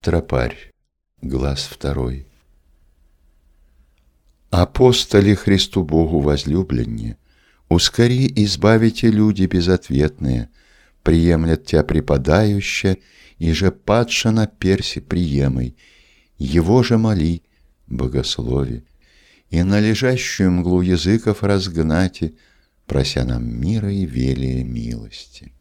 Тропарь, глаз второй. Апостоли Христу Богу возлюбленнее, Ускори избавите люди безответные, приемлят тебя преподающе, И же падша на перси приемой, Его же моли, богослови, И на лежащую мглу языков разгнати, Прося нам мира и велия милости.